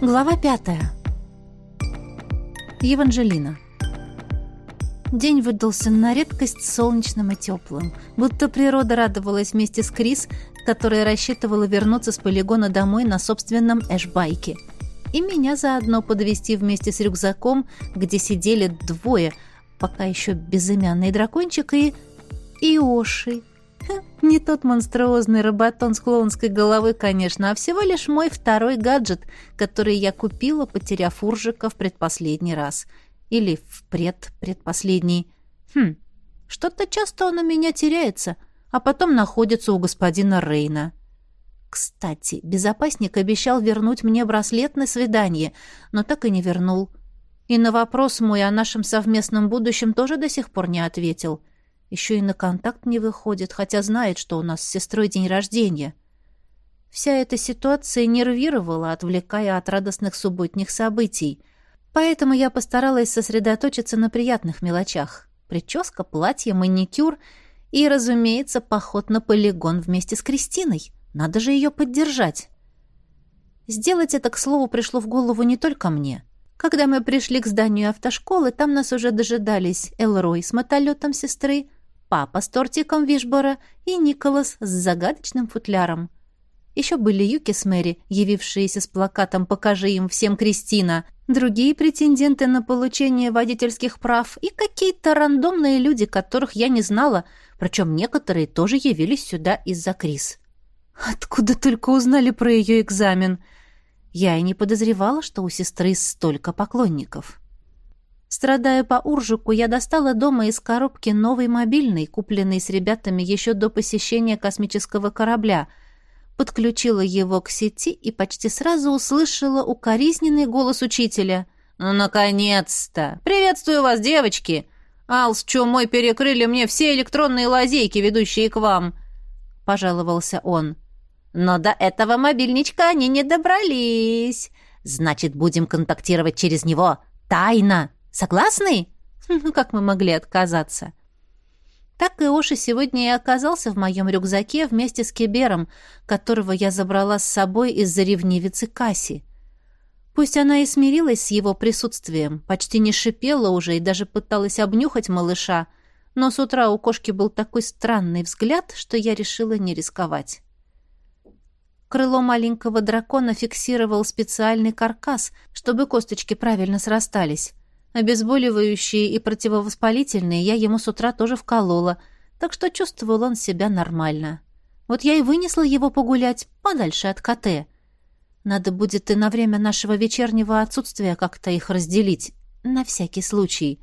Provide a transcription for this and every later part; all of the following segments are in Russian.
Глава пятая. Еванжелина. День выдался на редкость солнечным и теплым, будто природа радовалась вместе с Крис, которая рассчитывала вернуться с полигона домой на собственном эшбайке. И меня заодно подвести вместе с рюкзаком, где сидели двое, пока еще безымянный дракончик и... Иоши, не тот монструозный роботон с клоунской головы, конечно, а всего лишь мой второй гаджет, который я купила, потеряв Уржика в предпоследний раз. Или в предпредпоследний. Хм, что-то часто он у меня теряется, а потом находится у господина Рейна. Кстати, безопасник обещал вернуть мне браслет на свидание, но так и не вернул. И на вопрос мой о нашем совместном будущем тоже до сих пор не ответил. Еще и на контакт не выходит, хотя знает, что у нас с сестрой день рождения. Вся эта ситуация нервировала, отвлекая от радостных субботних событий. Поэтому я постаралась сосредоточиться на приятных мелочах. Прическа, платье, маникюр и, разумеется, поход на полигон вместе с Кристиной. Надо же ее поддержать. Сделать это, к слову, пришло в голову не только мне. Когда мы пришли к зданию автошколы, там нас уже дожидались Элрой с мотолетом сестры, папа с тортиком Вишбора и Николас с загадочным футляром. Еще были Юки с Мэри, явившиеся с плакатом «Покажи им всем Кристина», другие претенденты на получение водительских прав и какие-то рандомные люди, которых я не знала, причем некоторые тоже явились сюда из-за Крис. Откуда только узнали про ее экзамен? Я и не подозревала, что у сестры столько поклонников. Страдая по уржику, я достала дома из коробки новый мобильный, купленный с ребятами еще до посещения космического корабля, подключила его к сети и почти сразу услышала укоризненный голос учителя. «Ну, наконец-то! Приветствую вас, девочки! Ал с чумой перекрыли мне все электронные лазейки, ведущие к вам!» — пожаловался он. «Но до этого мобильничка они не добрались. Значит, будем контактировать через него. Тайно!» Согласны? Ну, как мы могли отказаться? Так и Оши сегодня и оказался в моем рюкзаке вместе с Кибером, которого я забрала с собой из-за ревнивицы Касси. Пусть она и смирилась с его присутствием, почти не шипела уже и даже пыталась обнюхать малыша, но с утра у кошки был такой странный взгляд, что я решила не рисковать. Крыло маленького дракона фиксировал специальный каркас, чтобы косточки правильно срастались. Обезболивающие и противовоспалительные я ему с утра тоже вколола, так что чувствовал он себя нормально. Вот я и вынесла его погулять подальше от КТ. Надо будет и на время нашего вечернего отсутствия как-то их разделить, на всякий случай.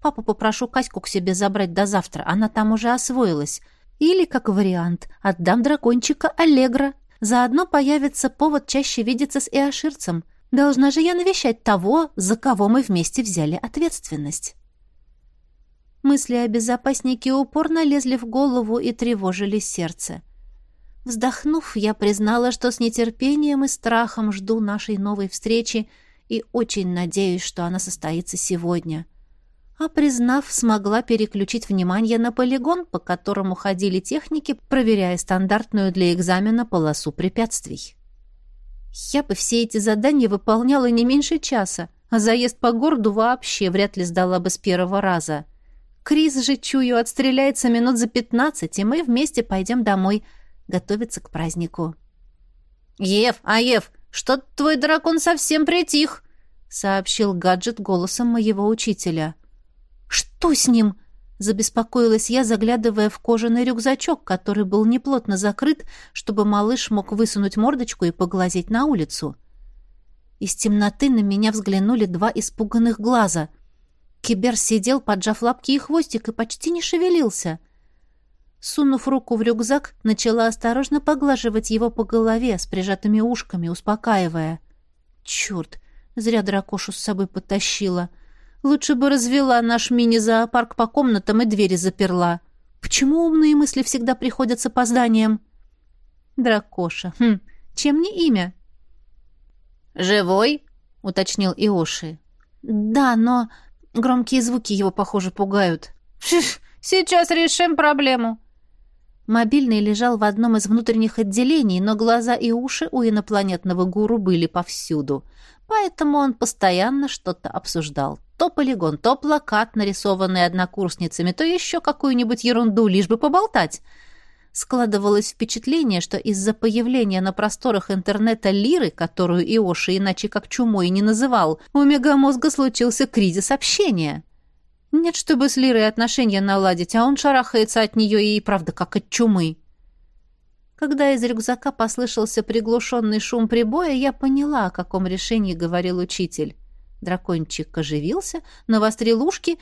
Папу попрошу Катьку к себе забрать до завтра, она там уже освоилась. Или, как вариант, отдам дракончика Аллегра. Заодно появится повод чаще видеться с Иоширцем — Должна же я навещать того, за кого мы вместе взяли ответственность. Мысли о безопаснике упорно лезли в голову и тревожили сердце. Вздохнув, я признала, что с нетерпением и страхом жду нашей новой встречи и очень надеюсь, что она состоится сегодня. А признав, смогла переключить внимание на полигон, по которому ходили техники, проверяя стандартную для экзамена полосу препятствий. Я бы все эти задания выполняла не меньше часа, а заезд по городу вообще вряд ли сдала бы с первого раза. Крис же, чую, отстреляется минут за пятнадцать, и мы вместе пойдем домой готовиться к празднику. «Ев, а Ев, что твой дракон совсем притих?» — сообщил гаджет голосом моего учителя. «Что с ним?» Забеспокоилась я, заглядывая в кожаный рюкзачок, который был неплотно закрыт, чтобы малыш мог высунуть мордочку и поглазеть на улицу. Из темноты на меня взглянули два испуганных глаза. Кибер сидел, поджав лапки и хвостик, и почти не шевелился. Сунув руку в рюкзак, начала осторожно поглаживать его по голове с прижатыми ушками, успокаивая. «Черт! Зря дракошу с собой потащила!» Лучше бы развела наш мини-зоопарк по комнатам и двери заперла. Почему умные мысли всегда приходят с опозданием? Дракоша. Хм, чем не имя? «Живой?» — уточнил Иоши. «Да, но громкие звуки его, похоже, пугают». «Сейчас решим проблему». Мобильный лежал в одном из внутренних отделений, но глаза и уши у инопланетного гуру были повсюду. Поэтому он постоянно что-то обсуждал. То полигон, то плакат, нарисованный однокурсницами, то еще какую-нибудь ерунду, лишь бы поболтать. Складывалось впечатление, что из-за появления на просторах интернета Лиры, которую Иоши иначе как чумой не называл, у мегамозга случился кризис общения. Нет, чтобы с Лирой отношения наладить, а он шарахается от нее и правда как от чумы. Когда из рюкзака послышался приглушенный шум прибоя, я поняла, о каком решении говорил учитель. Дракончик оживился, навострил ушки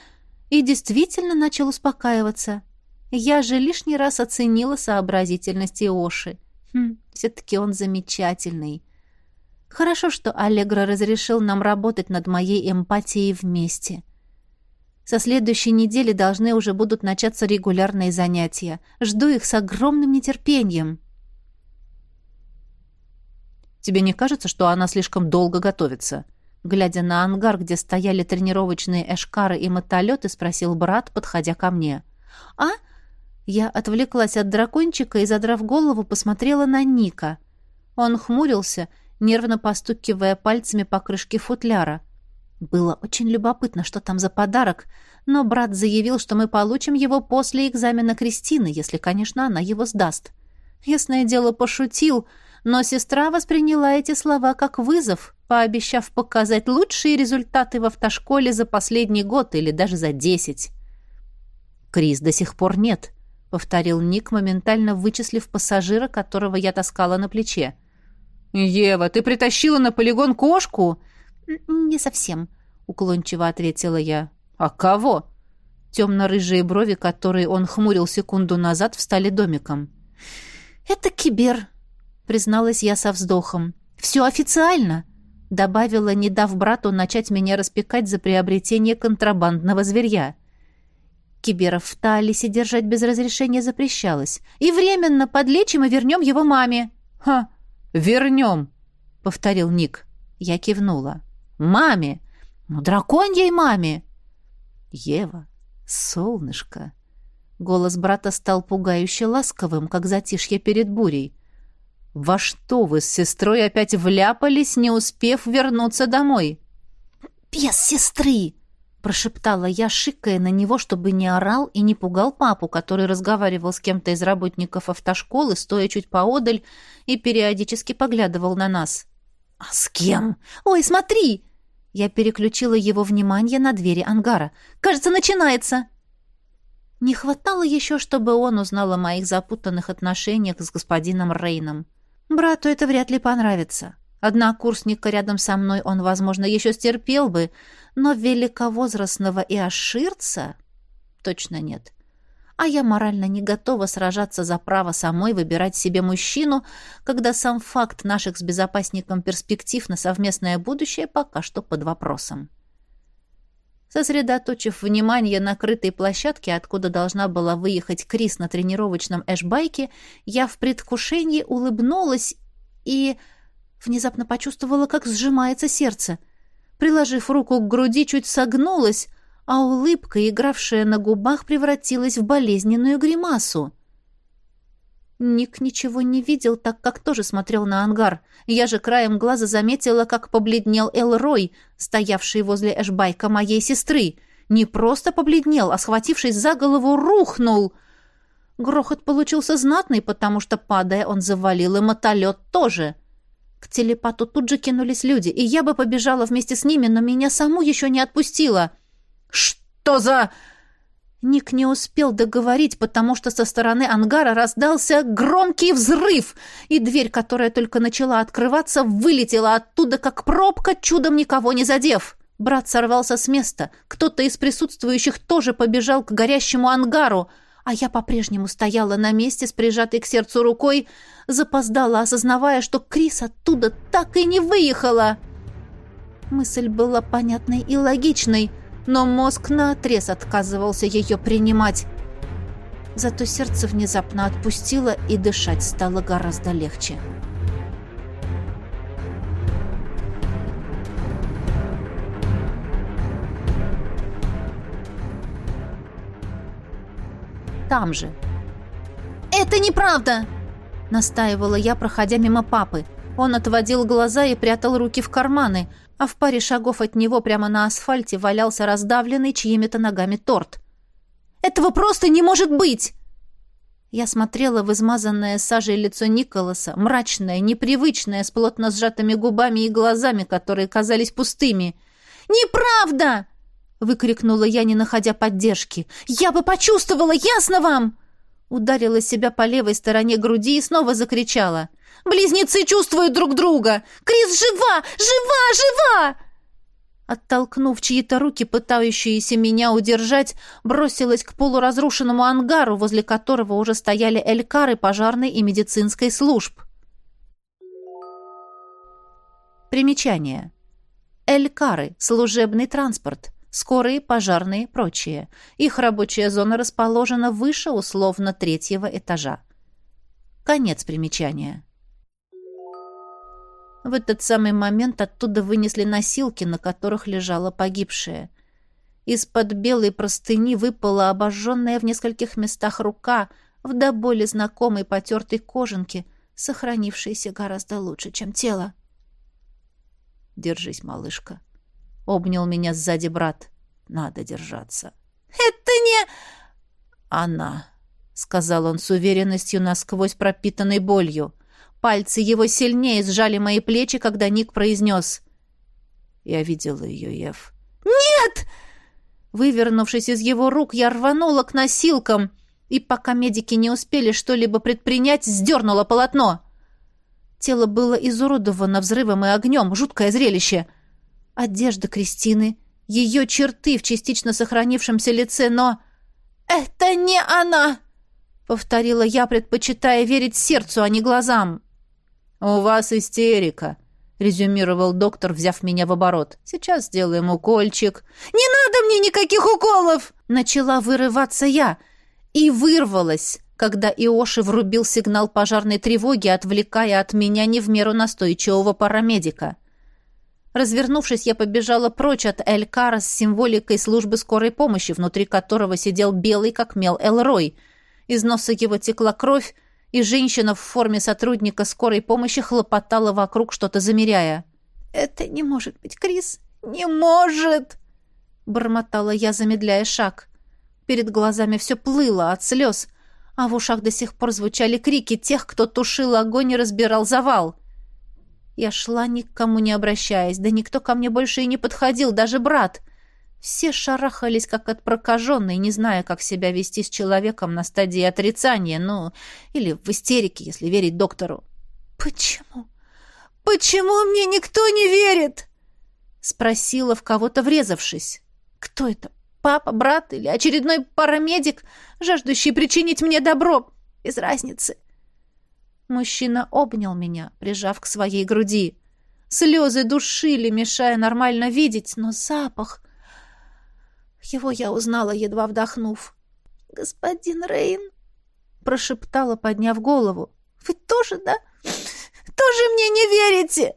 и действительно начал успокаиваться. Я же лишний раз оценила сообразительность Иоши. Хм, все-таки он замечательный. Хорошо, что Аллегра разрешил нам работать над моей эмпатией вместе. — со следующей недели должны уже будут начаться регулярные занятия. Жду их с огромным нетерпением. Тебе не кажется, что она слишком долго готовится? Глядя на ангар, где стояли тренировочные эшкары и мотолеты, спросил брат, подходя ко мне. «А?» Я отвлеклась от дракончика и, задрав голову, посмотрела на Ника. Он хмурился, нервно постукивая пальцами по крышке футляра. Было очень любопытно, что там за подарок, но брат заявил, что мы получим его после экзамена Кристины, если, конечно, она его сдаст. Ясное дело, пошутил, но сестра восприняла эти слова как вызов, пообещав показать лучшие результаты в автошколе за последний год или даже за десять. «Крис до сих пор нет», — повторил Ник, моментально вычислив пассажира, которого я таскала на плече. «Ева, ты притащила на полигон кошку?» «Не совсем», — уклончиво ответила я. «А кого?» Темно-рыжие брови, которые он хмурил секунду назад, встали домиком. «Это кибер», — призналась я со вздохом. «Все официально», — добавила, не дав брату начать меня распекать за приобретение контрабандного зверья. Киберов в Талисе держать без разрешения запрещалось. «И временно подлечим и вернем его маме». «Ха, вернем», — повторил Ник. Я кивнула. Маме! Ну, драконьей маме!» «Ева, солнышко!» Голос брата стал пугающе ласковым, как затишье перед бурей. «Во что вы с сестрой опять вляпались, не успев вернуться домой?» «Без сестры!» — прошептала я, шикая на него, чтобы не орал и не пугал папу, который разговаривал с кем-то из работников автошколы, стоя чуть поодаль и периодически поглядывал на нас. «А с кем?» «Ой, смотри!» Я переключила его внимание на двери ангара. «Кажется, начинается!» Не хватало еще, чтобы он узнал о моих запутанных отношениях с господином Рейном. Брату это вряд ли понравится. Однокурсника рядом со мной он, возможно, еще стерпел бы, но великовозрастного и оширца точно нет а я морально не готова сражаться за право самой выбирать себе мужчину, когда сам факт наших с безопасником перспектив на совместное будущее пока что под вопросом. Сосредоточив внимание на крытой площадке, откуда должна была выехать Крис на тренировочном эшбайке, я в предвкушении улыбнулась и внезапно почувствовала, как сжимается сердце. Приложив руку к груди, чуть согнулась, а улыбка, игравшая на губах, превратилась в болезненную гримасу. Ник ничего не видел, так как тоже смотрел на ангар. Я же краем глаза заметила, как побледнел Элрой, стоявший возле эшбайка моей сестры. Не просто побледнел, а, схватившись за голову, рухнул. Грохот получился знатный, потому что, падая, он завалил и мотолет тоже. К телепату тут же кинулись люди, и я бы побежала вместе с ними, но меня саму еще не отпустила. — «Что за...» Ник не успел договорить, потому что со стороны ангара раздался громкий взрыв, и дверь, которая только начала открываться, вылетела оттуда, как пробка, чудом никого не задев. Брат сорвался с места. Кто-то из присутствующих тоже побежал к горящему ангару, а я по-прежнему стояла на месте с прижатой к сердцу рукой, запоздала, осознавая, что Крис оттуда так и не выехала. Мысль была понятной и логичной — но мозг наотрез отказывался ее принимать. Зато сердце внезапно отпустило, и дышать стало гораздо легче. Там же. «Это неправда!» — настаивала я, проходя мимо папы. Он отводил глаза и прятал руки в карманы, а в паре шагов от него прямо на асфальте валялся раздавленный чьими-то ногами торт. «Этого просто не может быть!» Я смотрела в измазанное сажей лицо Николаса, мрачное, непривычное, с плотно сжатыми губами и глазами, которые казались пустыми. «Неправда!» — выкрикнула я, не находя поддержки. «Я бы почувствовала, ясно вам!» Ударила себя по левой стороне груди и снова закричала. «Близнецы чувствуют друг друга! Крис жива! Жива! Жива!» Оттолкнув чьи-то руки, пытающиеся меня удержать, бросилась к полуразрушенному ангару, возле которого уже стояли элькары пожарной и медицинской служб. Примечание. Элькары – служебный транспорт, скорые, пожарные, прочие. Их рабочая зона расположена выше условно третьего этажа. Конец примечания. В этот самый момент оттуда вынесли носилки, на которых лежала погибшая. Из-под белой простыни выпала обожженная в нескольких местах рука в до боли знакомой потертой кожанке, сохранившейся гораздо лучше, чем тело. «Держись, малышка», — обнял меня сзади брат. «Надо держаться». «Это не...» «Она», — сказал он с уверенностью насквозь пропитанной болью. Пальцы его сильнее сжали мои плечи, когда Ник произнес. «Я видела ее, Ев». «Нет!» Вывернувшись из его рук, я рванула к носилкам, и пока медики не успели что-либо предпринять, сдернула полотно. Тело было изуродовано взрывом и огнем, жуткое зрелище. Одежда Кристины, ее черты в частично сохранившемся лице, но... «Это не она!» — повторила я, предпочитая верить сердцу, а не глазам. «У вас истерика», — резюмировал доктор, взяв меня в оборот. «Сейчас сделаем укольчик». «Не надо мне никаких уколов!» Начала вырываться я. И вырвалась, когда Иоши врубил сигнал пожарной тревоги, отвлекая от меня не в меру настойчивого парамедика. Развернувшись, я побежала прочь от Элькара с символикой службы скорой помощи, внутри которого сидел белый, как мел, Элрой. Из носа его текла кровь, и женщина в форме сотрудника скорой помощи хлопотала вокруг, что-то замеряя. «Это не может быть, Крис! Не может!» Бормотала я, замедляя шаг. Перед глазами все плыло от слез, а в ушах до сих пор звучали крики тех, кто тушил огонь и разбирал завал. Я шла, никому не обращаясь, да никто ко мне больше и не подходил, даже брат — все шарахались, как от прокаженной, не зная, как себя вести с человеком на стадии отрицания, ну, или в истерике, если верить доктору. «Почему? Почему мне никто не верит?» Спросила в кого-то врезавшись. «Кто это? Папа, брат или очередной парамедик, жаждущий причинить мне добро? Без разницы». Мужчина обнял меня, прижав к своей груди. Слезы душили, мешая нормально видеть, но запах... Его я узнала, едва вдохнув. «Господин Рейн», — прошептала, подняв голову. «Вы тоже, да? Тоже мне не верите?»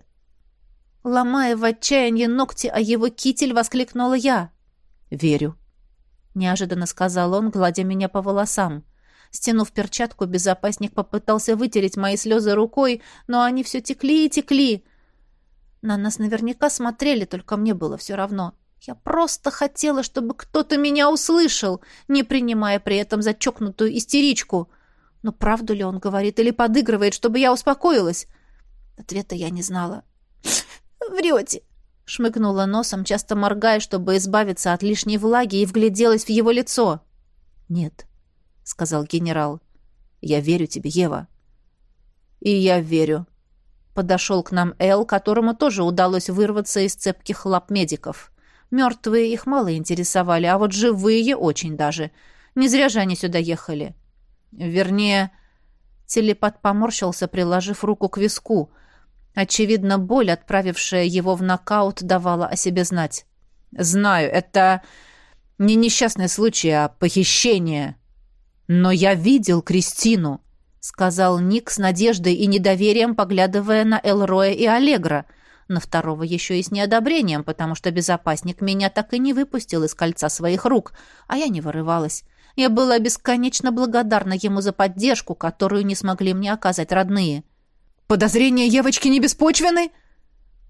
Ломая в отчаянии ногти о его китель, воскликнула я. «Верю», — неожиданно сказал он, гладя меня по волосам. Стянув перчатку, безопасник попытался вытереть мои слезы рукой, но они все текли и текли. На нас наверняка смотрели, только мне было все равно. Я просто хотела, чтобы кто-то меня услышал, не принимая при этом за чокнутую истеричку. Но правду ли он говорит или подыгрывает, чтобы я успокоилась? Ответа я не знала. «Врете!» — шмыгнула носом, часто моргая, чтобы избавиться от лишней влаги, и вгляделась в его лицо. «Нет», — сказал генерал. «Я верю тебе, Ева». «И я верю», — подошел к нам Эл, которому тоже удалось вырваться из цепких лап медиков. Мертвые их мало интересовали, а вот живые очень даже. Не зря же они сюда ехали. Вернее, телепат поморщился, приложив руку к виску. Очевидно, боль, отправившая его в нокаут, давала о себе знать. «Знаю, это не несчастный случай, а похищение. Но я видел Кристину», — сказал Ник с надеждой и недоверием, поглядывая на Элроя и Аллегра — на второго еще и с неодобрением, потому что безопасник меня так и не выпустил из кольца своих рук, а я не вырывалась. Я была бесконечно благодарна ему за поддержку, которую не смогли мне оказать родные. «Подозрения Евочки не беспочвены?»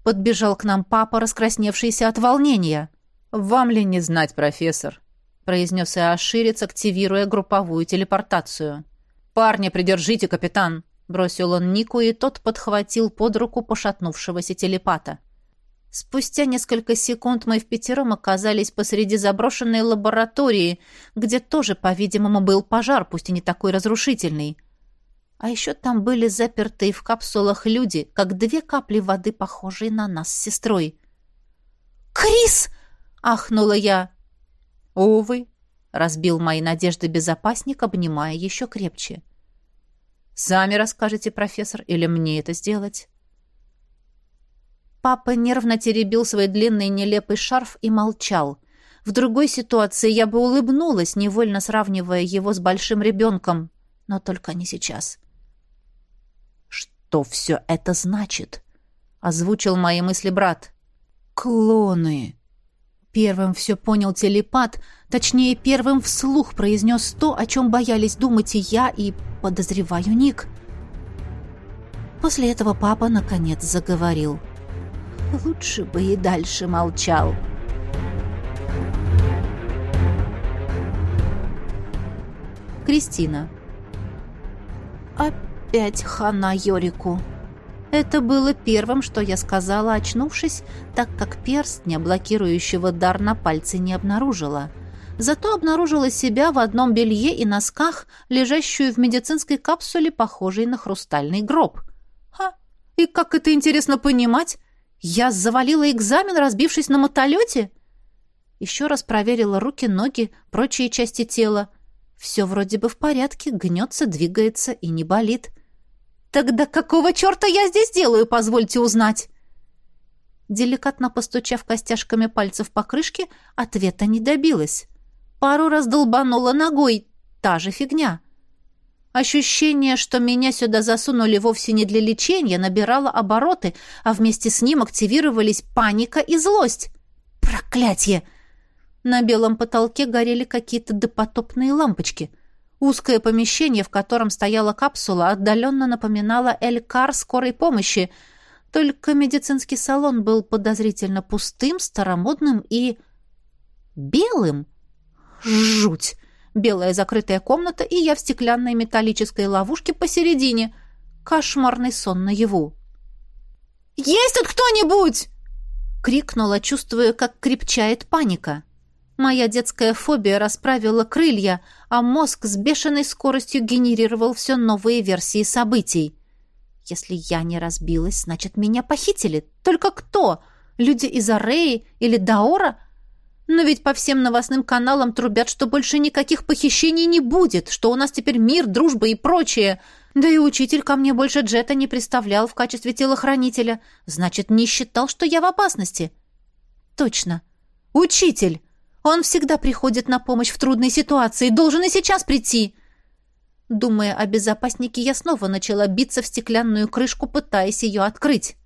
Подбежал к нам папа, раскрасневшийся от волнения. «Вам ли не знать, профессор?» Произнес Иоширец, активируя групповую телепортацию. «Парня придержите, капитан!» бросил он Нику, и тот подхватил под руку пошатнувшегося телепата. Спустя несколько секунд мы в пятером оказались посреди заброшенной лаборатории, где тоже, по-видимому, был пожар, пусть и не такой разрушительный. А еще там были запертые в капсулах люди, как две капли воды, похожие на нас с сестрой. «Крис!» — ахнула я. «Увы», — разбил мои надежды безопасник, обнимая еще крепче. «Сами расскажете, профессор, или мне это сделать?» Папа нервно теребил свой длинный нелепый шарф и молчал. В другой ситуации я бы улыбнулась, невольно сравнивая его с большим ребенком. Но только не сейчас. «Что все это значит?» — озвучил мои мысли брат. «Клоны!» Первым все понял телепат, точнее, первым вслух произнес то, о чем боялись думать и я, и, подозреваю, Ник. После этого папа, наконец, заговорил. — Лучше бы и дальше молчал. Кристина. Опять хана Йорику. Это было первым, что я сказала, очнувшись, так как перстня, блокирующего дар на пальце, не обнаружила. Зато обнаружила себя в одном белье и носках, лежащую в медицинской капсуле, похожей на хрустальный гроб. Ха! И как это интересно понимать? Я завалила экзамен, разбившись на мотолете? Еще раз проверила руки, ноги, прочие части тела. Все вроде бы в порядке, гнется, двигается и не болит. Тогда какого черта я здесь делаю, позвольте узнать? Деликатно постучав костяшками пальцев по крышке, ответа не добилась. Пару раз долбанула ногой. Та же фигня. Ощущение, что меня сюда засунули вовсе не для лечения, набирало обороты, а вместе с ним активировались паника и злость. Проклятье! На белом потолке горели какие-то допотопные лампочки. Узкое помещение, в котором стояла капсула, отдаленно напоминало Элькар скорой помощи, только медицинский салон был подозрительно пустым, старомодным и... белым. Жуть! белая закрытая комната, и я в стеклянной металлической ловушке посередине. Кошмарный сон наяву. «Есть тут кто-нибудь?» — крикнула, чувствуя, как крепчает паника. Моя детская фобия расправила крылья, а мозг с бешеной скоростью генерировал все новые версии событий. Если я не разбилась, значит, меня похитили. Только кто? Люди из Ареи или Даора? Но ведь по всем новостным каналам трубят, что больше никаких похищений не будет, что у нас теперь мир, дружба и прочее. Да и учитель ко мне больше Джета не представлял в качестве телохранителя. Значит, не считал, что я в опасности. Точно. Учитель! Он всегда приходит на помощь в трудной ситуации, должен и сейчас прийти. Думая о безопаснике, я снова начала биться в стеклянную крышку, пытаясь ее открыть.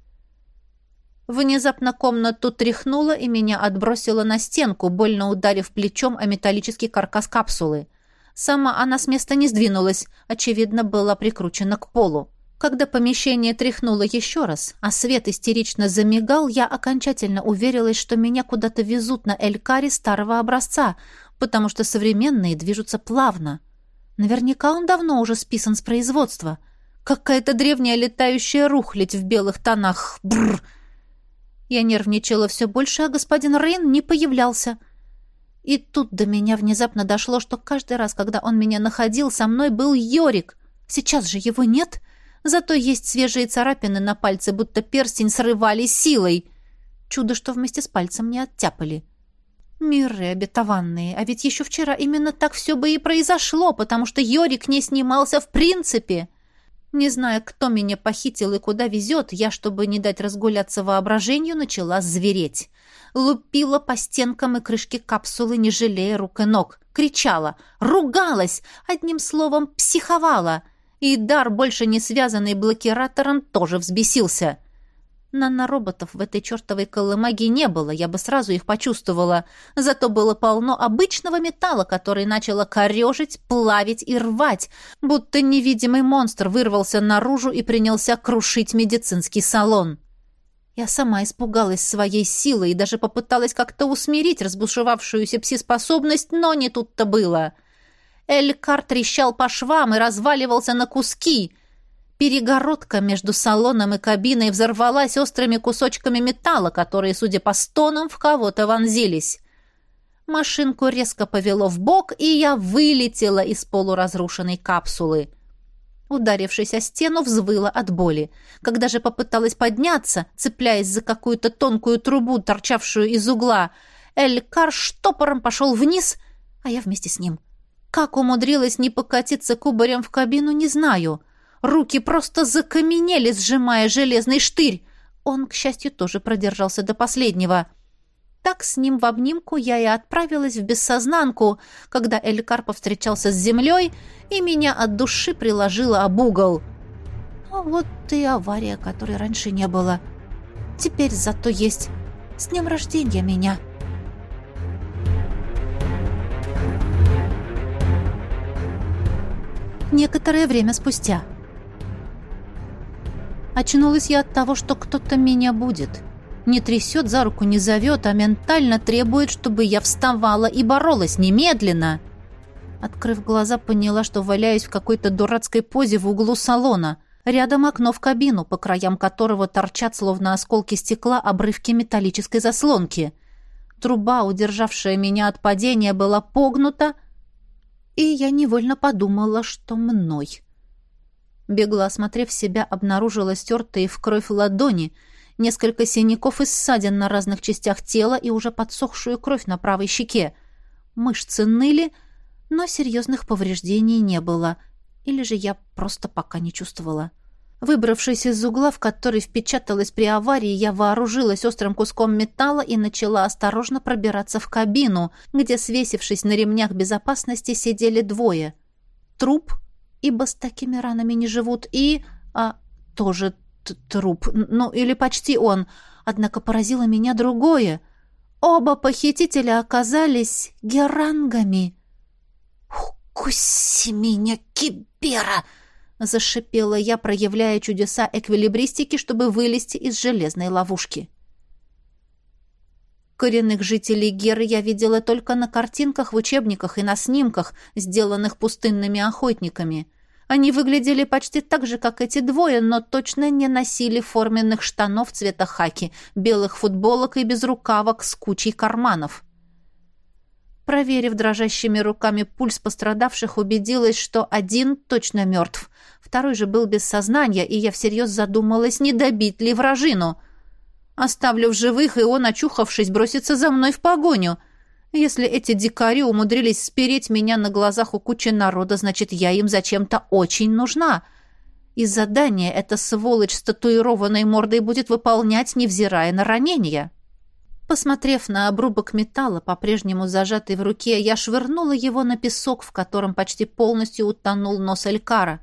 Внезапно комнату тряхнуло и меня отбросило на стенку, больно ударив плечом о металлический каркас капсулы. Сама она с места не сдвинулась, очевидно, была прикручена к полу. Когда помещение тряхнуло еще раз, а свет истерично замигал, я окончательно уверилась, что меня куда-то везут на Элькаре старого образца, потому что современные движутся плавно. Наверняка он давно уже списан с производства. Какая-то древняя летающая рухлядь в белых тонах. Бррр! Я нервничала все больше, а господин Рейн не появлялся. И тут до меня внезапно дошло, что каждый раз, когда он меня находил, со мной был Йорик. Сейчас же его нет. Зато есть свежие царапины на пальце, будто перстень срывали силой. Чудо, что вместе с пальцем не оттяпали. Миры обетованные, а ведь еще вчера именно так все бы и произошло, потому что Йорик не снимался в принципе. — не зная, кто меня похитил и куда везет, я, чтобы не дать разгуляться воображению, начала звереть. Лупила по стенкам и крышке капсулы, не жалея рук и ног. Кричала, ругалась, одним словом, психовала. И дар, больше не связанный блокиратором, тоже взбесился. Нанороботов в этой чертовой колымаге не было, я бы сразу их почувствовала. Зато было полно обычного металла, который начало корежить, плавить и рвать, будто невидимый монстр вырвался наружу и принялся крушить медицинский салон. Я сама испугалась своей силы и даже попыталась как-то усмирить разбушевавшуюся пси-способность, но не тут-то было. Элькар трещал по швам и разваливался на куски — Перегородка между салоном и кабиной взорвалась острыми кусочками металла, которые, судя по стонам, в кого-то вонзились. Машинку резко повело в бок, и я вылетела из полуразрушенной капсулы. Ударившись о стену, взвыла от боли. Когда же попыталась подняться, цепляясь за какую-то тонкую трубу, торчавшую из угла, Элькар штопором пошел вниз, а я вместе с ним. Как умудрилась не покатиться кубарем в кабину, не знаю — Руки просто закаменели, сжимая железный штырь. Он, к счастью, тоже продержался до последнего. Так с ним в обнимку я и отправилась в бессознанку, когда Элькар повстречался с землей, и меня от души приложила об угол. А вот и авария, которой раньше не было. Теперь зато есть. С днем рождения меня!» Некоторое время спустя. Очнулась я от того, что кто-то меня будет. Не трясет, за руку не зовет, а ментально требует, чтобы я вставала и боролась немедленно. Открыв глаза, поняла, что валяюсь в какой-то дурацкой позе в углу салона. Рядом окно в кабину, по краям которого торчат, словно осколки стекла, обрывки металлической заслонки. Труба, удержавшая меня от падения, была погнута, и я невольно подумала, что мной. Бегло осмотрев себя, обнаружила стертые в кровь ладони, несколько синяков и ссадин на разных частях тела и уже подсохшую кровь на правой щеке. Мышцы ныли, но серьезных повреждений не было. Или же я просто пока не чувствовала. Выбравшись из угла, в который впечаталась при аварии, я вооружилась острым куском металла и начала осторожно пробираться в кабину, где, свесившись на ремнях безопасности, сидели двое. Труп ибо с такими ранами не живут, и... А, тоже труп, ну или почти он. Однако поразило меня другое. Оба похитителя оказались герангами. «Укуси меня, кибера!» — зашипела я, проявляя чудеса эквилибристики, чтобы вылезти из железной ловушки. Коренных жителей Геры я видела только на картинках в учебниках и на снимках, сделанных пустынными охотниками. Они выглядели почти так же, как эти двое, но точно не носили форменных штанов цвета хаки, белых футболок и безрукавок с кучей карманов. Проверив дрожащими руками пульс пострадавших, убедилась, что один точно мертв. Второй же был без сознания, и я всерьез задумалась, не добить ли вражину — Оставлю в живых, и он, очухавшись, бросится за мной в погоню. Если эти дикари умудрились спереть меня на глазах у кучи народа, значит, я им зачем-то очень нужна. И задание эта сволочь с татуированной мордой будет выполнять, невзирая на ранения. Посмотрев на обрубок металла, по-прежнему зажатый в руке, я швырнула его на песок, в котором почти полностью утонул нос Элькара.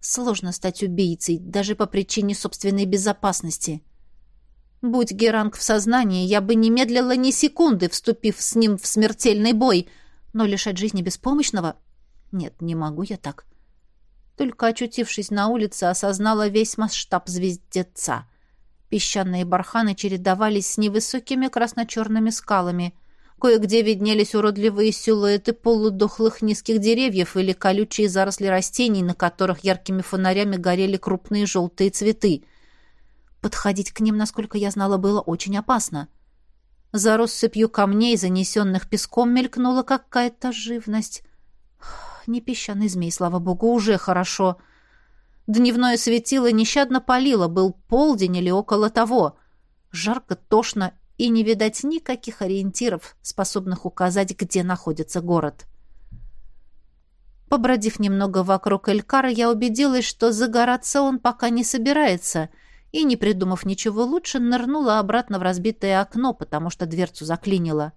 Сложно стать убийцей, даже по причине собственной безопасности. — Будь Геранг в сознании, я бы не медлила ни секунды, вступив с ним в смертельный бой, но лишать жизни беспомощного? Нет, не могу я так. Только очутившись на улице, осознала весь масштаб звездеца. Песчаные барханы чередовались с невысокими красно-черными скалами. Кое-где виднелись уродливые силуэты полудохлых низких деревьев или колючие заросли растений, на которых яркими фонарями горели крупные желтые цветы — Подходить к ним, насколько я знала, было очень опасно. За россыпью камней, занесенных песком, мелькнула какая-то живность. Не песчаный змей, слава богу, уже хорошо. Дневное светило нещадно палило, был полдень или около того. Жарко, тошно и не видать никаких ориентиров, способных указать, где находится город. Побродив немного вокруг Элькара, я убедилась, что загораться он пока не собирается — и, не придумав ничего лучше, нырнула обратно в разбитое окно, потому что дверцу заклинило.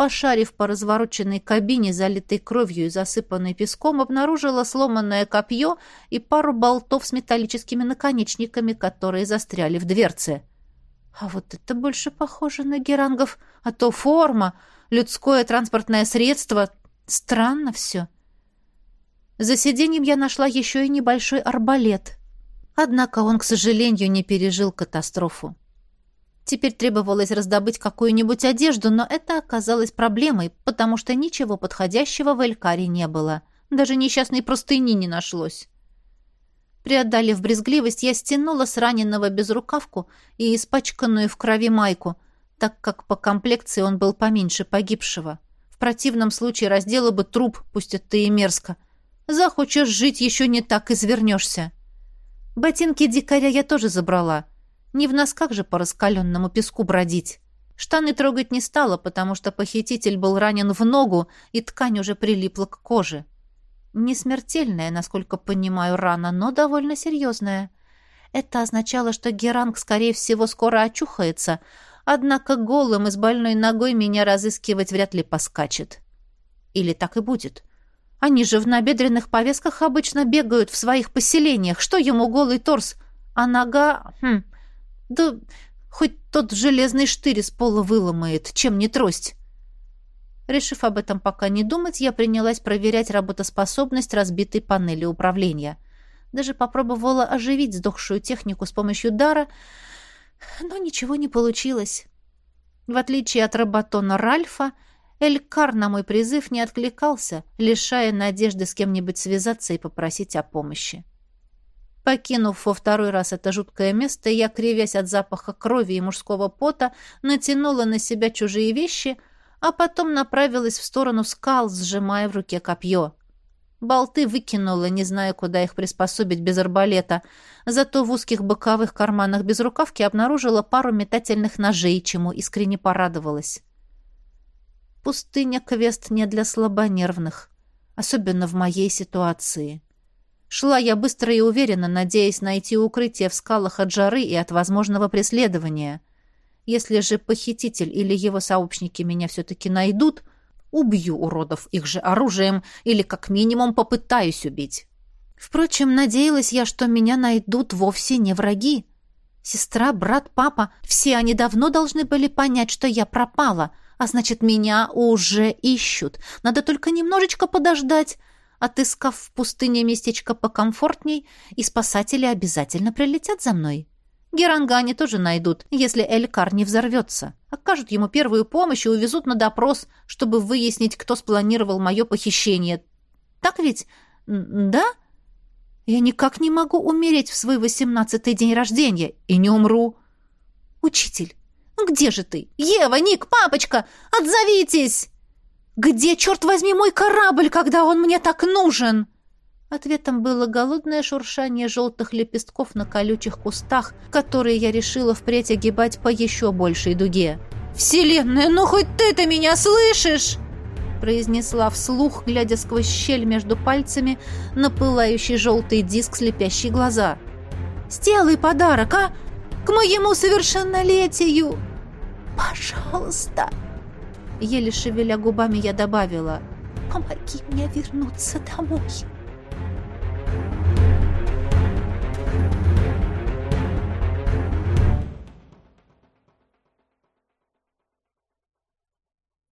Пошарив по развороченной кабине, залитой кровью и засыпанной песком, обнаружила сломанное копье и пару болтов с металлическими наконечниками, которые застряли в дверце. А вот это больше похоже на герангов, а то форма, людское транспортное средство. Странно все. За сиденьем я нашла еще и небольшой арбалет. Однако он, к сожалению, не пережил катастрофу. Теперь требовалось раздобыть какую-нибудь одежду, но это оказалось проблемой, потому что ничего подходящего в Элькаре не было. Даже несчастной простыни не нашлось. Преодолев брезгливость, я стянула с раненого безрукавку и испачканную в крови майку, так как по комплекции он был поменьше погибшего. В противном случае раздела бы труп, пусть это и мерзко. Захочешь жить, еще не так извернешься. Ботинки дикаря я тоже забрала — не в носках же по раскаленному песку бродить. Штаны трогать не стала, потому что похититель был ранен в ногу, и ткань уже прилипла к коже. Не смертельная, насколько понимаю, рана, но довольно серьезная. Это означало, что Геранг, скорее всего, скоро очухается, однако голым и с больной ногой меня разыскивать вряд ли поскачет. Или так и будет. Они же в набедренных повязках обычно бегают в своих поселениях. Что ему голый торс? А нога... Хм, да хоть тот железный штырь из пола выломает, чем не трость. Решив об этом пока не думать, я принялась проверять работоспособность разбитой панели управления. Даже попробовала оживить сдохшую технику с помощью дара, но ничего не получилось. В отличие от работона Ральфа, Элькар на мой призыв не откликался, лишая надежды с кем-нибудь связаться и попросить о помощи. Покинув во второй раз это жуткое место, я, кривясь от запаха крови и мужского пота, натянула на себя чужие вещи, а потом направилась в сторону скал, сжимая в руке копье. Болты выкинула, не зная, куда их приспособить без арбалета, зато в узких боковых карманах без рукавки обнаружила пару метательных ножей, чему искренне порадовалась. Пустыня квест не для слабонервных, особенно в моей ситуации. Шла я быстро и уверенно, надеясь найти укрытие в скалах от жары и от возможного преследования. Если же похититель или его сообщники меня все-таки найдут, убью уродов их же оружием или как минимум попытаюсь убить. Впрочем, надеялась я, что меня найдут вовсе не враги. Сестра, брат, папа — все они давно должны были понять, что я пропала, а значит, меня уже ищут. Надо только немножечко подождать, Отыскав в пустыне местечко покомфортней, и спасатели обязательно прилетят за мной. Геранга они тоже найдут, если Элькар не взорвется. Окажут ему первую помощь и увезут на допрос, чтобы выяснить, кто спланировал мое похищение. Так ведь? Да? Я никак не могу умереть в свой восемнадцатый день рождения и не умру. Учитель, где же ты? Ева, Ник, папочка, отзовитесь! «Где, черт возьми, мой корабль, когда он мне так нужен?» Ответом было голодное шуршание желтых лепестков на колючих кустах, которые я решила впредь огибать по еще большей дуге. «Вселенная, ну хоть ты-то меня слышишь!» произнесла вслух, глядя сквозь щель между пальцами на пылающий желтый диск слепящий глаза. «Сделай подарок, а? К моему совершеннолетию! Пожалуйста!» Еле шевеля губами я добавила «Помоги мне вернуться домой».